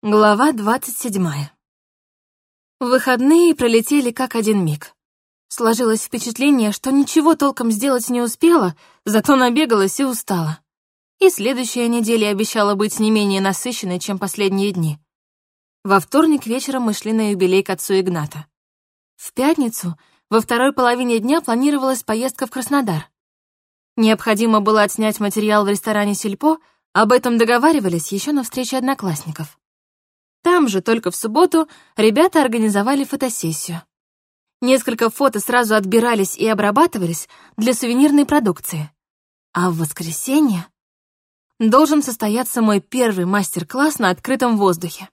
Глава двадцать седьмая. Выходные пролетели как один миг. Сложилось впечатление, что ничего толком сделать не успела, зато набегалась и устала. И следующая неделя обещала быть не менее насыщенной, чем последние дни. Во вторник вечером мы шли на юбилей к отцу Игната. В пятницу, во второй половине дня, планировалась поездка в Краснодар. Необходимо было отснять материал в ресторане «Сельпо», об этом договаривались еще на встрече одноклассников. Там же, только в субботу, ребята организовали фотосессию. Несколько фото сразу отбирались и обрабатывались для сувенирной продукции. А в воскресенье должен состояться мой первый мастер-класс на открытом воздухе.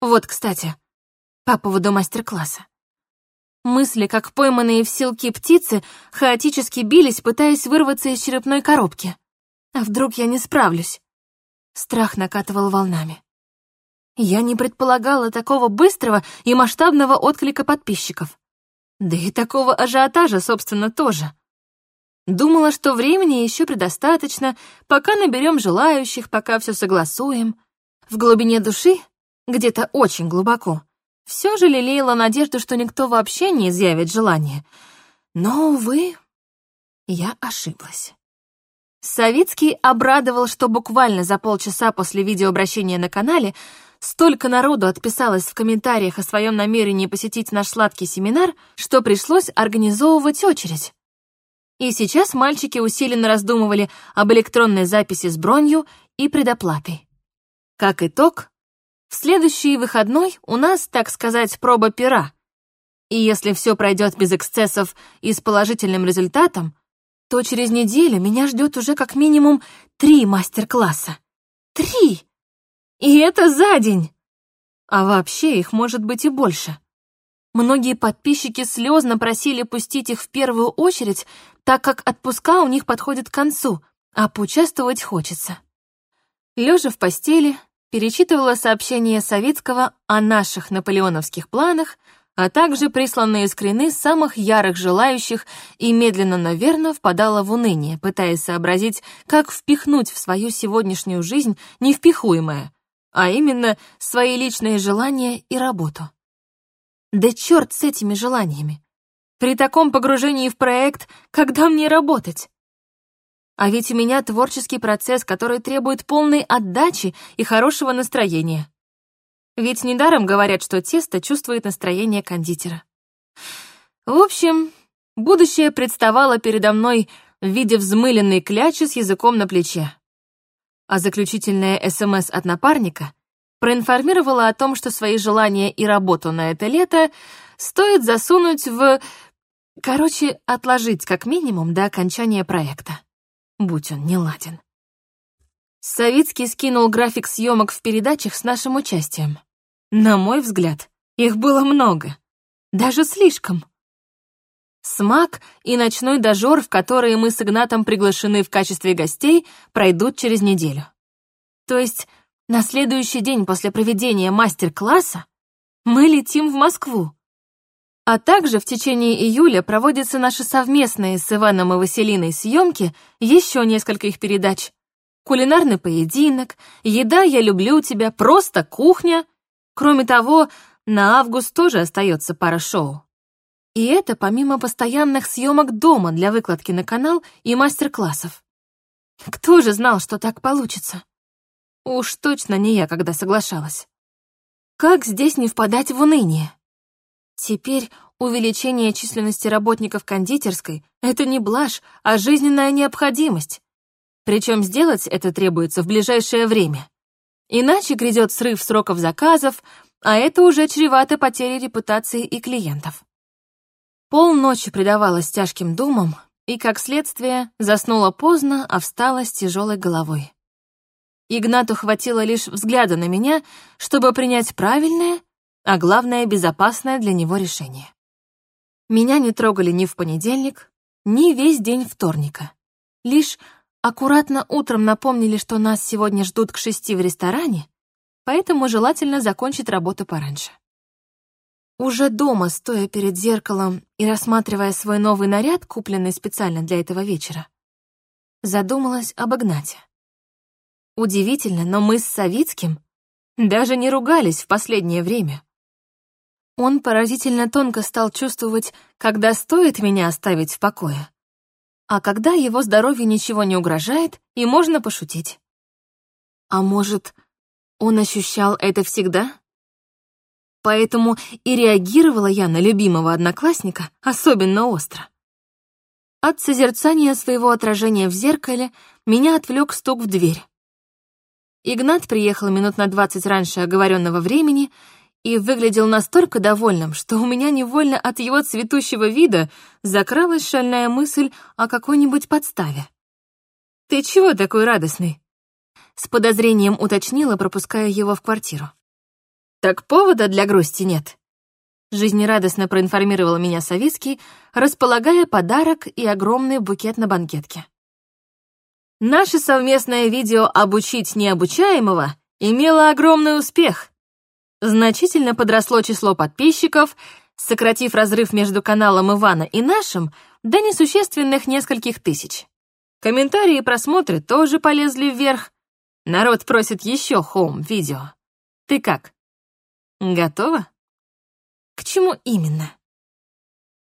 Вот, кстати, по поводу мастер-класса. Мысли, как пойманные в силки птицы, хаотически бились, пытаясь вырваться из черепной коробки. А вдруг я не справлюсь? Страх накатывал волнами. Я не предполагала такого быстрого и масштабного отклика подписчиков. Да и такого ажиотажа, собственно, тоже. Думала, что времени еще предостаточно, пока наберем желающих, пока все согласуем. В глубине души, где-то очень глубоко, все же лелеяла надежду, что никто вообще не изъявит желание. Но, увы, я ошиблась. Савицкий обрадовал, что буквально за полчаса после видеообращения на канале Столько народу отписалось в комментариях о своем намерении посетить наш сладкий семинар, что пришлось организовывать очередь. И сейчас мальчики усиленно раздумывали об электронной записи с бронью и предоплатой. Как итог, в следующий выходной у нас, так сказать, проба пера. И если все пройдет без эксцессов и с положительным результатом, то через неделю меня ждет уже как минимум три мастер-класса. Три! И это за день! А вообще их может быть и больше. Многие подписчики слезно просили пустить их в первую очередь, так как отпуска у них подходят к концу, а поучаствовать хочется. Лежа в постели, перечитывала сообщения Савицкого о наших наполеоновских планах, а также присланные скрины самых ярых желающих и медленно, но верно впадала в уныние, пытаясь сообразить, как впихнуть в свою сегодняшнюю жизнь невпихуемое — а именно свои личные желания и работу. Да черт с этими желаниями! При таком погружении в проект, когда мне работать? А ведь у меня творческий процесс, который требует полной отдачи и хорошего настроения. Ведь недаром говорят, что тесто чувствует настроение кондитера. В общем, будущее представало передо мной в виде взмыленной клячи с языком на плече а заключительная СМС от напарника проинформировала о том, что свои желания и работу на это лето стоит засунуть в... Короче, отложить как минимум до окончания проекта. Будь он неладен. Савицкий скинул график съемок в передачах с нашим участием. На мой взгляд, их было много. Даже слишком. Смак и ночной дожор, в которые мы с Игнатом приглашены в качестве гостей, пройдут через неделю. То есть на следующий день после проведения мастер-класса мы летим в Москву. А также в течение июля проводятся наши совместные с Иваном и Василиной съемки еще несколько их передач. Кулинарный поединок, еда «Я люблю тебя», просто кухня. Кроме того, на август тоже остается пара шоу. И это помимо постоянных съемок дома для выкладки на канал и мастер-классов. Кто же знал, что так получится? Уж точно не я, когда соглашалась. Как здесь не впадать в уныние? Теперь увеличение численности работников кондитерской — это не блажь, а жизненная необходимость. Причем сделать это требуется в ближайшее время. Иначе грядет срыв сроков заказов, а это уже чревато потерей репутации и клиентов. Полночи предавалась тяжким думам и, как следствие, заснула поздно, а встала с тяжелой головой. Игнату хватило лишь взгляда на меня, чтобы принять правильное, а главное, безопасное для него решение. Меня не трогали ни в понедельник, ни весь день вторника. Лишь аккуратно утром напомнили, что нас сегодня ждут к шести в ресторане, поэтому желательно закончить работу пораньше. Уже дома, стоя перед зеркалом и рассматривая свой новый наряд, купленный специально для этого вечера, задумалась об Игнате. Удивительно, но мы с Савицким Даже не ругались в последнее время. Он поразительно тонко стал чувствовать, когда стоит меня оставить в покое, а когда его здоровью ничего не угрожает и можно пошутить. А может, он ощущал это всегда? Поэтому и реагировала я на любимого одноклассника особенно остро. От созерцания своего отражения в зеркале меня отвлек стук в дверь. Игнат приехал минут на двадцать раньше оговоренного времени и выглядел настолько довольным, что у меня невольно от его цветущего вида закралась шальная мысль о какой-нибудь подставе. «Ты чего такой радостный?» С подозрением уточнила, пропуская его в квартиру. «Так повода для грусти нет?» Жизнерадостно проинформировал меня Савицкий, располагая подарок и огромный букет на банкетке. Наше совместное видео «Обучить необучаемого» имело огромный успех. Значительно подросло число подписчиков, сократив разрыв между каналом Ивана и нашим до несущественных нескольких тысяч. Комментарии и просмотры тоже полезли вверх. Народ просит еще хоум-видео. Ты как? Готова? К чему именно?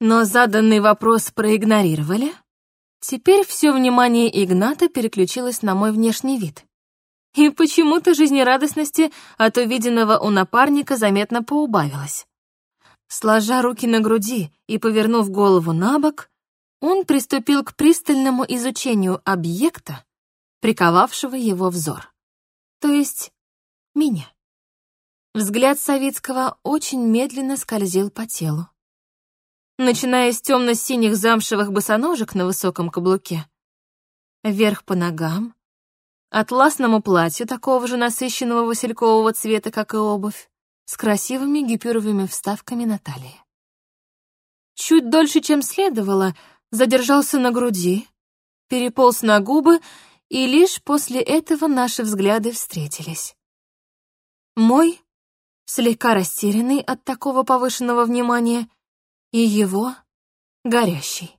Но заданный вопрос проигнорировали. Теперь все внимание Игната переключилось на мой внешний вид. И почему-то жизнерадостности от увиденного у напарника заметно поубавилось. Сложа руки на груди и повернув голову на бок, он приступил к пристальному изучению объекта, приковавшего его взор. То есть меня. Взгляд Савицкого очень медленно скользил по телу. Начиная с темно-синих замшевых босоножек на высоком каблуке, вверх по ногам, атласному платью такого же насыщенного василькового цвета, как и обувь, с красивыми гипюровыми вставками на талии. Чуть дольше, чем следовало, задержался на груди, переполз на губы, и лишь после этого наши взгляды встретились. Мой слегка растерянный от такого повышенного внимания, и его горящий.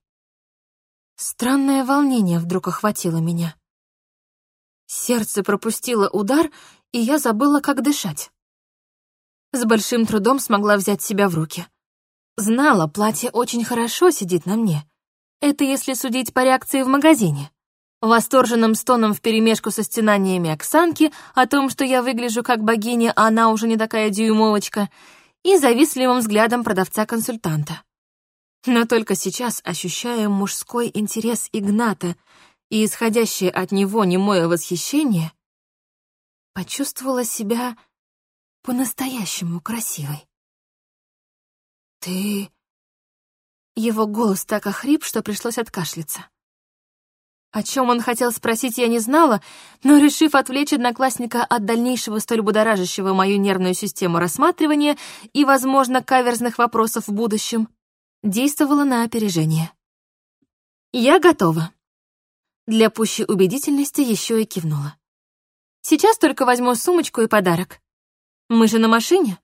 Странное волнение вдруг охватило меня. Сердце пропустило удар, и я забыла, как дышать. С большим трудом смогла взять себя в руки. Знала, платье очень хорошо сидит на мне. Это если судить по реакции в магазине восторженным стоном вперемешку со стенаниями Оксанки о том, что я выгляжу как богиня, а она уже не такая дюймовочка, и завистливым взглядом продавца-консультанта. Но только сейчас, ощущая мужской интерес Игната и исходящее от него немое восхищение, почувствовала себя по-настоящему красивой. «Ты...» Его голос так охрип, что пришлось откашляться. О чем он хотел спросить, я не знала, но, решив отвлечь одноклассника от дальнейшего столь будоражащего мою нервную систему рассматривания и, возможно, каверзных вопросов в будущем, действовала на опережение. «Я готова». Для пущей убедительности еще и кивнула. «Сейчас только возьму сумочку и подарок. Мы же на машине?»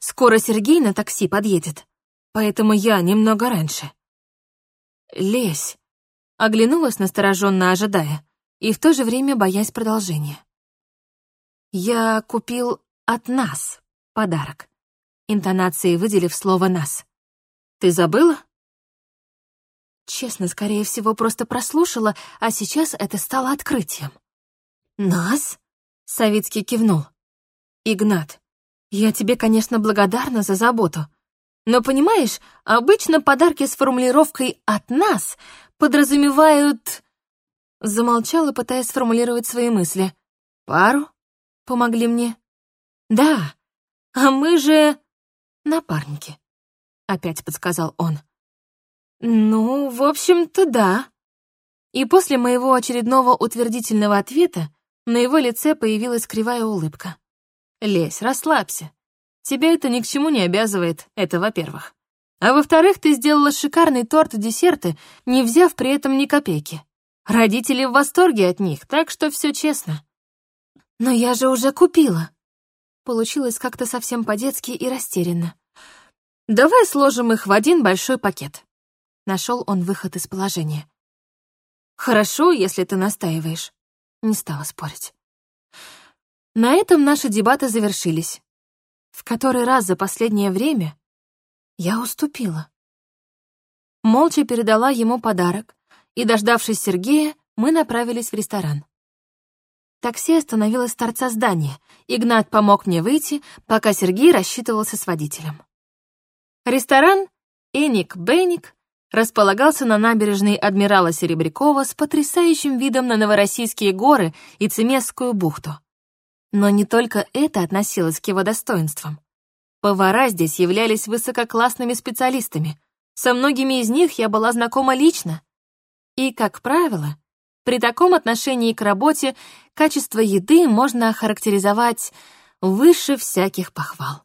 «Скоро Сергей на такси подъедет, поэтому я немного раньше». «Лезь!» Оглянулась настороженно, ожидая, и в то же время боясь продолжения. «Я купил от нас подарок», интонацией выделив слово «нас». «Ты забыла?» Честно, скорее всего, просто прослушала, а сейчас это стало открытием. «Нас?» — Савицкий кивнул. «Игнат, я тебе, конечно, благодарна за заботу, но понимаешь, обычно подарки с формулировкой «от нас» подразумевают... Замолчала, пытаясь сформулировать свои мысли. «Пару? Помогли мне?» «Да, а мы же напарники», — опять подсказал он. «Ну, в общем-то, да». И после моего очередного утвердительного ответа на его лице появилась кривая улыбка. «Лесь, расслабься. Тебя это ни к чему не обязывает, это во-первых. А во-вторых, ты сделала шикарный торт и десерты, не взяв при этом ни копейки. Родители в восторге от них, так что все честно. Но я же уже купила. Получилось как-то совсем по-детски и растерянно. Давай сложим их в один большой пакет. Нашел он выход из положения. Хорошо, если ты настаиваешь. Не стала спорить. На этом наши дебаты завершились. В который раз за последнее время я уступила. Молча передала ему подарок, и, дождавшись Сергея, мы направились в ресторан. Такси остановилось с торца здания. Игнат помог мне выйти, пока Сергей рассчитывался с водителем. Ресторан «Эник Беник» располагался на набережной Адмирала Серебрякова с потрясающим видом на Новороссийские горы и Цемесскую бухту. Но не только это относилось к его достоинствам. Повара здесь являлись высококлассными специалистами. Со многими из них я была знакома лично. И, как правило, при таком отношении к работе качество еды можно охарактеризовать выше всяких похвал.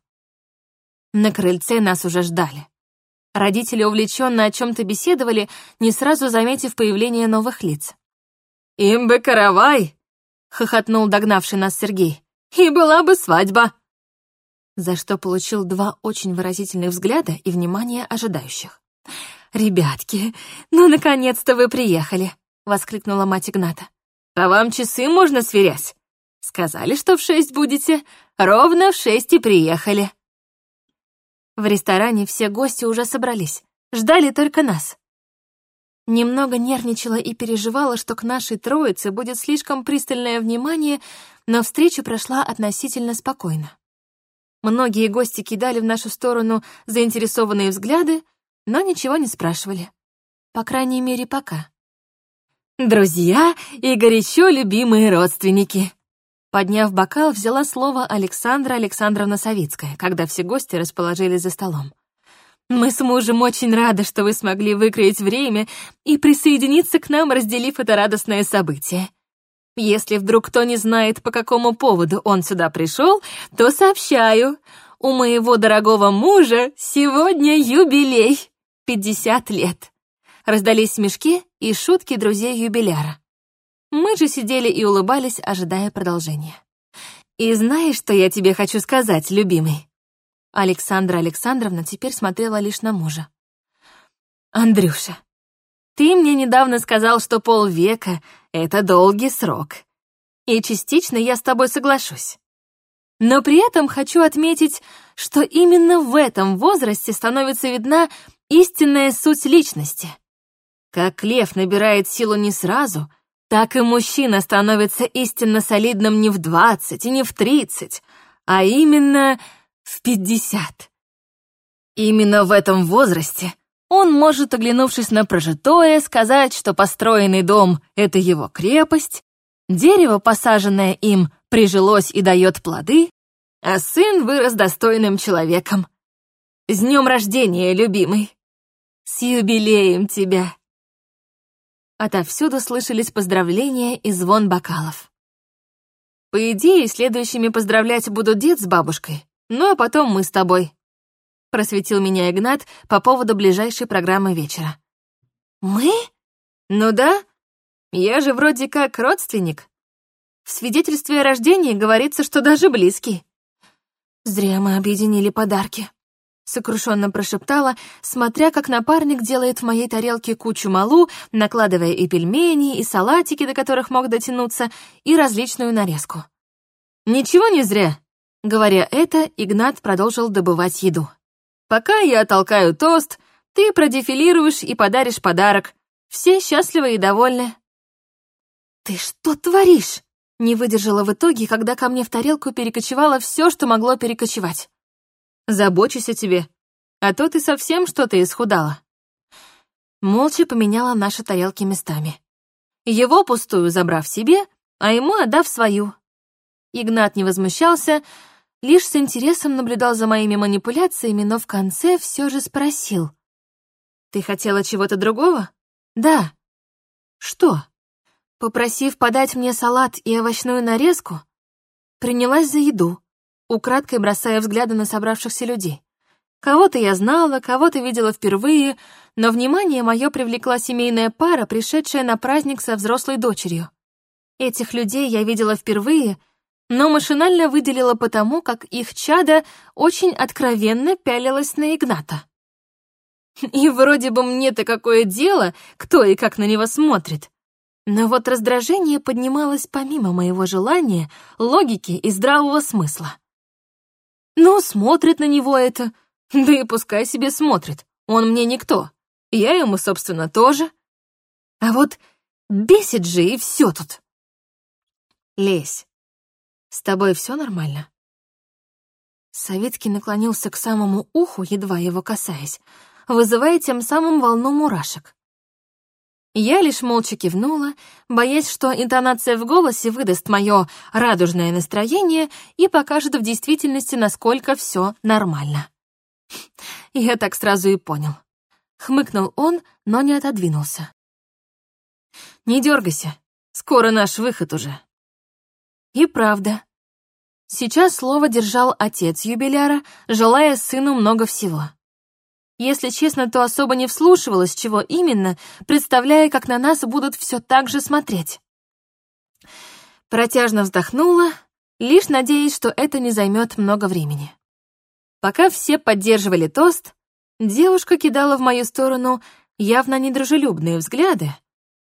На крыльце нас уже ждали. Родители увлеченно о чем-то беседовали, не сразу заметив появление новых лиц. «Им бы каравай!» — хохотнул догнавший нас Сергей. «И была бы свадьба!» За что получил два очень выразительных взгляда и внимание ожидающих. «Ребятки, ну, наконец-то вы приехали!» воскликнула мать Игната. «По вам часы можно сверять. Сказали, что в шесть будете, ровно в шесть и приехали». В ресторане все гости уже собрались, ждали только нас. Немного нервничала и переживала, что к нашей троице будет слишком пристальное внимание, но встреча прошла относительно спокойно. Многие гости кидали в нашу сторону заинтересованные взгляды, но ничего не спрашивали. По крайней мере, пока. «Друзья и горячо любимые родственники!» Подняв бокал, взяла слово Александра Александровна Савицкая, когда все гости расположились за столом. «Мы с мужем очень рады, что вы смогли выкроить время и присоединиться к нам, разделив это радостное событие. Если вдруг кто не знает, по какому поводу он сюда пришел, то сообщаю, у моего дорогого мужа сегодня юбилей — 50 лет». Раздались смешки и шутки друзей юбиляра. Мы же сидели и улыбались, ожидая продолжения. «И знаешь, что я тебе хочу сказать, любимый?» Александра Александровна теперь смотрела лишь на мужа. «Андрюша, ты мне недавно сказал, что полвека — это долгий срок. И частично я с тобой соглашусь. Но при этом хочу отметить, что именно в этом возрасте становится видна истинная суть личности — как лев набирает силу не сразу, так и мужчина становится истинно солидным не в двадцать и не в тридцать, а именно в пятьдесят. Именно в этом возрасте он может, оглянувшись на прожитое, сказать, что построенный дом — это его крепость, дерево, посаженное им, прижилось и дает плоды, а сын вырос достойным человеком. С днем рождения, любимый! С юбилеем тебя! Отовсюду слышались поздравления и звон бокалов. По идее, следующими поздравлять будут дед с бабушкой, ну а потом мы с тобой. Просветил меня Игнат по поводу ближайшей программы вечера. Мы? Ну да, я же вроде как родственник. В свидетельстве о рождении говорится, что даже близкий. Зря мы объединили подарки сокрушенно прошептала, смотря как напарник делает в моей тарелке кучу малу, накладывая и пельмени, и салатики, до которых мог дотянуться, и различную нарезку. «Ничего не зря», — говоря это, Игнат продолжил добывать еду. «Пока я толкаю тост, ты продефилируешь и подаришь подарок. Все счастливы и довольны». «Ты что творишь?» Не выдержала в итоге, когда ко мне в тарелку перекочевало все, что могло перекочевать. Забочусь о тебе. А то ты совсем что-то исхудала». Молча поменяла наши тарелки местами. Его пустую забрав себе, а ему отдав свою. Игнат не возмущался, лишь с интересом наблюдал за моими манипуляциями, но в конце все же спросил. «Ты хотела чего-то другого?» «Да». «Что?» Попросив подать мне салат и овощную нарезку, принялась за еду украдкой бросая взгляды на собравшихся людей. Кого-то я знала, кого-то видела впервые, но внимание мое привлекла семейная пара, пришедшая на праздник со взрослой дочерью. Этих людей я видела впервые, но машинально выделила потому, как их чада очень откровенно пялилась на Игната. И вроде бы мне-то какое дело, кто и как на него смотрит. Но вот раздражение поднималось помимо моего желания, логики и здравого смысла. Ну, смотрит на него это, да и пускай себе смотрит, он мне никто. Я ему, собственно, тоже. А вот бесит же и все тут. Лесь, с тобой все нормально? Савицкий наклонился к самому уху, едва его касаясь, вызывая тем самым волну мурашек. Я лишь молча кивнула, боясь, что интонация в голосе выдаст мое радужное настроение и покажет в действительности, насколько все нормально. Я так сразу и понял. Хмыкнул он, но не отодвинулся. «Не дергайся, скоро наш выход уже». И правда. Сейчас слово держал отец юбиляра, желая сыну много всего. Если честно, то особо не вслушивалась, чего именно, представляя, как на нас будут все так же смотреть. Протяжно вздохнула, лишь надеясь, что это не займет много времени. Пока все поддерживали тост, девушка кидала в мою сторону явно недружелюбные взгляды,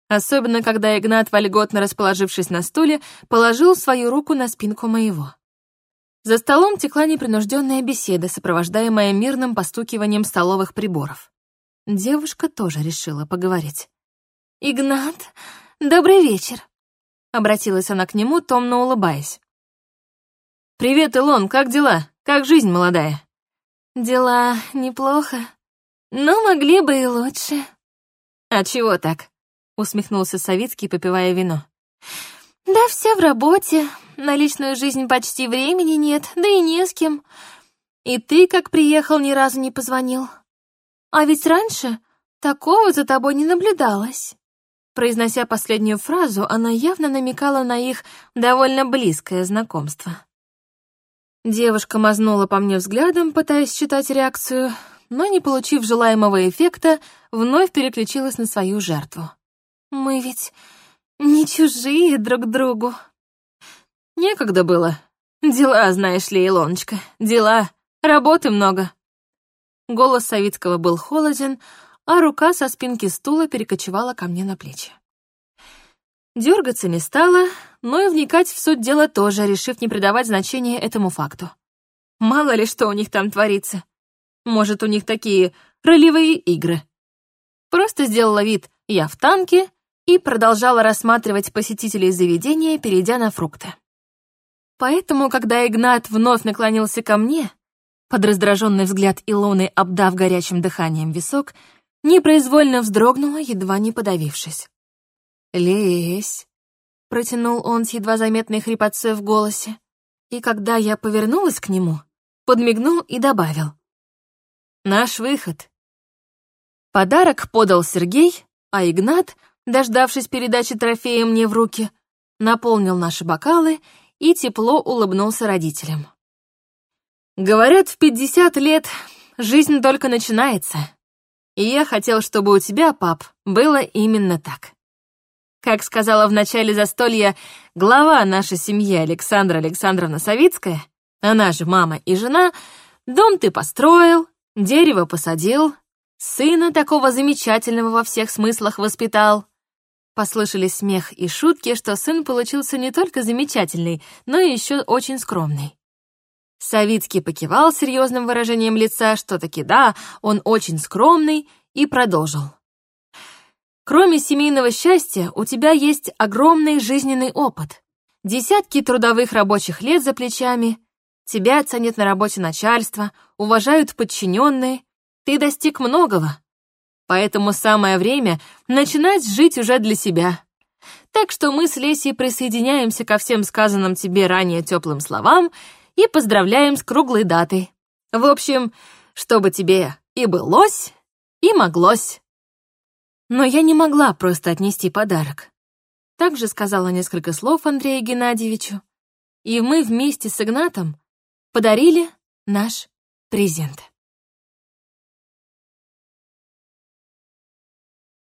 особенно когда Игнат, вольготно расположившись на стуле, положил свою руку на спинку моего. За столом текла непринужденная беседа, сопровождаемая мирным постукиванием столовых приборов. Девушка тоже решила поговорить. «Игнат, добрый вечер», — обратилась она к нему, томно улыбаясь. «Привет, Илон, как дела? Как жизнь молодая?» «Дела неплохо, но могли бы и лучше». «А чего так?» — усмехнулся Савицкий, попивая вино. «Да все в работе, на личную жизнь почти времени нет, да и не с кем. И ты, как приехал, ни разу не позвонил. А ведь раньше такого за тобой не наблюдалось». Произнося последнюю фразу, она явно намекала на их довольно близкое знакомство. Девушка мазнула по мне взглядом, пытаясь читать реакцию, но, не получив желаемого эффекта, вновь переключилась на свою жертву. «Мы ведь не чужие друг другу», Некогда было. Дела, знаешь ли, Илоночка, дела. Работы много. Голос Савицкого был холоден, а рука со спинки стула перекочевала ко мне на плечи. Дергаться не стала, но и вникать в суть дела тоже, решив не придавать значения этому факту. Мало ли что у них там творится. Может, у них такие ролевые игры. Просто сделала вид «я в танке» и продолжала рассматривать посетителей заведения, перейдя на фрукты. Поэтому, когда Игнат вновь наклонился ко мне, под раздраженный взгляд Илоны, обдав горячим дыханием висок, непроизвольно вздрогнула, едва не подавившись. «Лезь», — протянул он с едва заметной хрипотцой в голосе, и когда я повернулась к нему, подмигнул и добавил. «Наш выход». Подарок подал Сергей, а Игнат, дождавшись передачи трофея мне в руки, наполнил наши бокалы и тепло улыбнулся родителям. «Говорят, в пятьдесят лет жизнь только начинается, и я хотел, чтобы у тебя, пап, было именно так. Как сказала в начале застолья глава нашей семьи Александра Александровна Савицкая, она же мама и жена, дом ты построил, дерево посадил, сына такого замечательного во всех смыслах воспитал, Послышались смех и шутки, что сын получился не только замечательный, но и еще очень скромный. Савицкий покивал серьезным выражением лица, что таки да, он очень скромный, и продолжил. Кроме семейного счастья, у тебя есть огромный жизненный опыт. Десятки трудовых рабочих лет за плечами, тебя ценят на работе начальство, уважают подчиненные, ты достиг многого, Поэтому самое время начинать жить уже для себя. Так что мы с Лесей присоединяемся ко всем сказанным тебе ранее теплым словам и поздравляем с круглой датой. В общем, чтобы тебе и былось, и моглось. Но я не могла просто отнести подарок. Также сказала несколько слов Андрею Геннадьевичу, и мы вместе с Игнатом подарили наш презент.